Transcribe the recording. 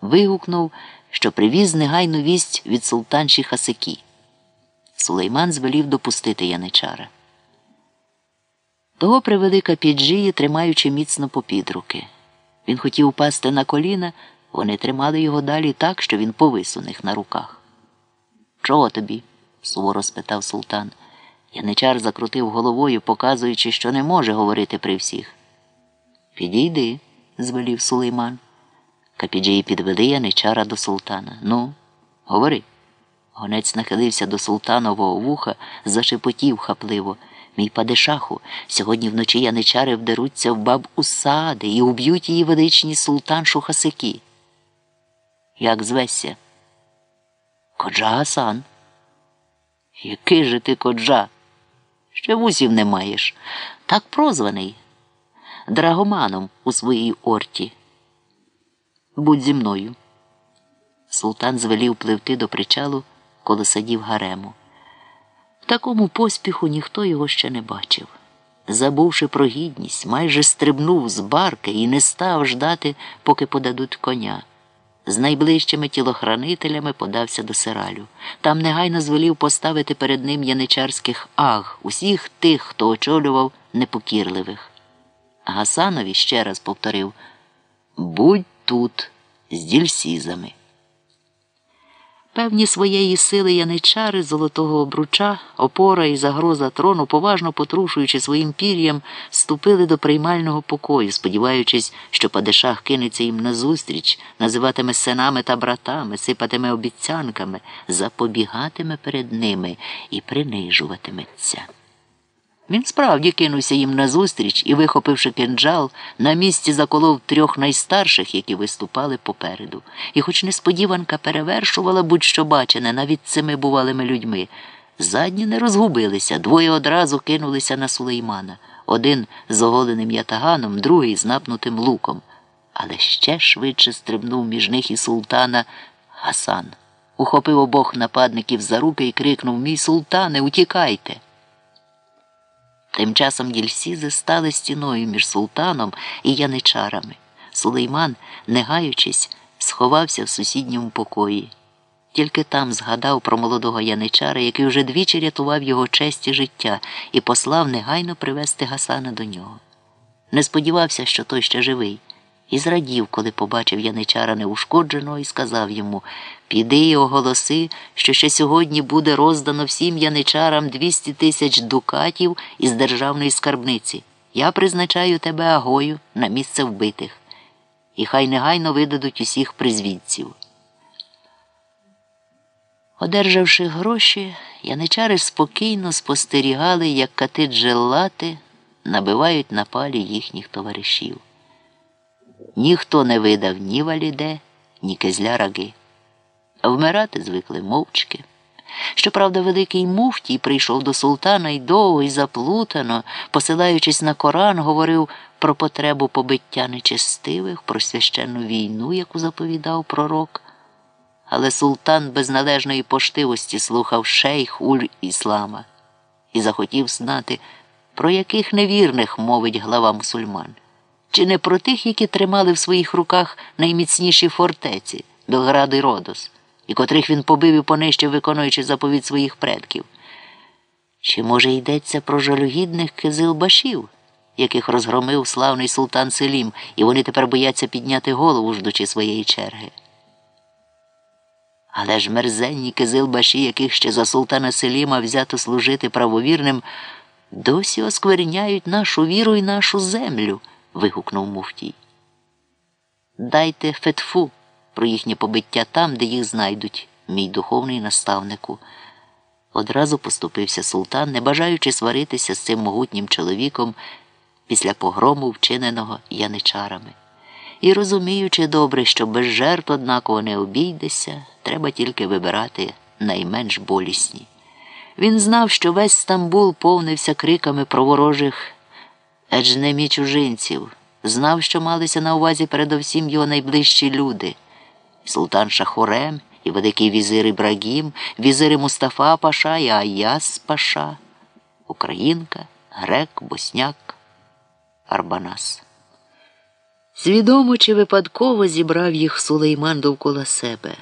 вигукнув, що привіз негайну вість від султанші Хасики. Сулейман звелів допустити яничара. Того привели капіджії, тримаючи міцно попід руки. Він хотів упасти на коліна, вони тримали його далі так, що він повис у них на руках. Чого тобі? суворо спитав султан. Яничар закрутив головою, показуючи, що не може говорити при всіх. Підійди, звелів Сулейман. Капіджії підвели яничара до султана. Ну, говори. Гонець нахилився до султанового вуха, зашепотів хапливо. Мій падишаху, сьогодні вночі яничари вдеруться в баб Усади і уб'ють її величні султан Шухасики. Як звесся? Коджа Гасан. Який же ти коджа? Ще вусів не маєш. Так прозваний. Драгоманом у своїй орті. Будь зі мною. Султан звелів пливти до причалу коло садів гарему. В такому поспіху ніхто його ще не бачив. Забувши про гідність, майже стрибнув з барки і не став ждати, поки подадуть коня. З найближчими тілохранителями подався до сиралю. Там негайно звелів поставити перед ним яничарських аг, усіх тих, хто очолював непокірливих. Гасанові ще раз повторив Будь тут з дільсізами. Певні своєї сили яничари золотого обруча, опора і загроза трону, поважно потрушуючи своїм пір'ям, ступили до приймального покою, сподіваючись, що падишах кинеться їм назустріч, називатиме синами та братами, сипатиме обіцянками, запобігатиме перед ними і принижуватиметься. Він справді кинувся їм назустріч і, вихопивши кинджал, на місці заколов трьох найстарших, які виступали попереду. І, хоч несподіванка перевершувала будь-що бачене навіть цими бувалими людьми, задні не розгубилися, двоє одразу кинулися на сулеймана один з оголеним ятаганом, другий з напнутим луком. Але ще швидше стрибнув між них і султана Гасан. Ухопив обох нападників за руки і крикнув Мій султане, утікайте. Тим часом дільсізи стали стіною між султаном і яничарами. Сулейман, не гаючись, сховався в сусідньому покої. Тільки там згадав про молодого яничара, який вже двічі рятував його честь і життя, і послав негайно привезти Гасана до нього. Не сподівався, що той ще живий, і зрадів, коли побачив яничара неушкодженого, і сказав йому Піди і оголоси, що ще сьогодні буде роздано всім яничарам 200 тисяч дукатів із державної скарбниці. Я призначаю тебе агою на місце вбитих, і хай негайно видадуть усіх призвідців. Одержавши гроші, яничари спокійно спостерігали, як кати джелати набивають на палі їхніх товаришів. Ніхто не видав ні валіде, ні кизля раги. Вмирати звикли мовчки. Щоправда, великий муфтій прийшов до султана і довго і заплутано, посилаючись на Коран, говорив про потребу побиття нечестивих, про священну війну, яку заповідав пророк. Але султан без належної поштивості слухав шейх уль іслама і захотів знати, про яких невірних мовить глава мусульман, чи не про тих, які тримали в своїх руках найміцніші фортеці, Белград і Родос і котрих він побив і понищив, виконуючи заповідь своїх предків. Чи, може, йдеться про жалюгідних кизилбашів, яких розгромив славний султан Селім, і вони тепер бояться підняти голову, ждучи своєї черги? Але ж мерзенні кизилбаші, яких ще за султана Селіма взято служити правовірним, досі оскверняють нашу віру і нашу землю. Вигукнув Муфтій. Дайте фетфу про їхнє побиття там, де їх знайдуть, мій духовний наставнику. Одразу поступився султан, не бажаючи сваритися з цим могутнім чоловіком після погрому, вчиненого яничарами. І розуміючи добре, що без жертв однаково не обійдеся, треба тільки вибирати найменш болісні. Він знав, що весь Стамбул повнився криками про ворожих еджнемі чужинців, знав, що малися на увазі передовсім його найближчі люди султан Шахурем і великий візир Ібрагім, візири Мустафа Паша і Аяс Паша, Українка, Грек, Босняк, Арбанас. Свідомо чи випадково зібрав їх сулейман довкола себе.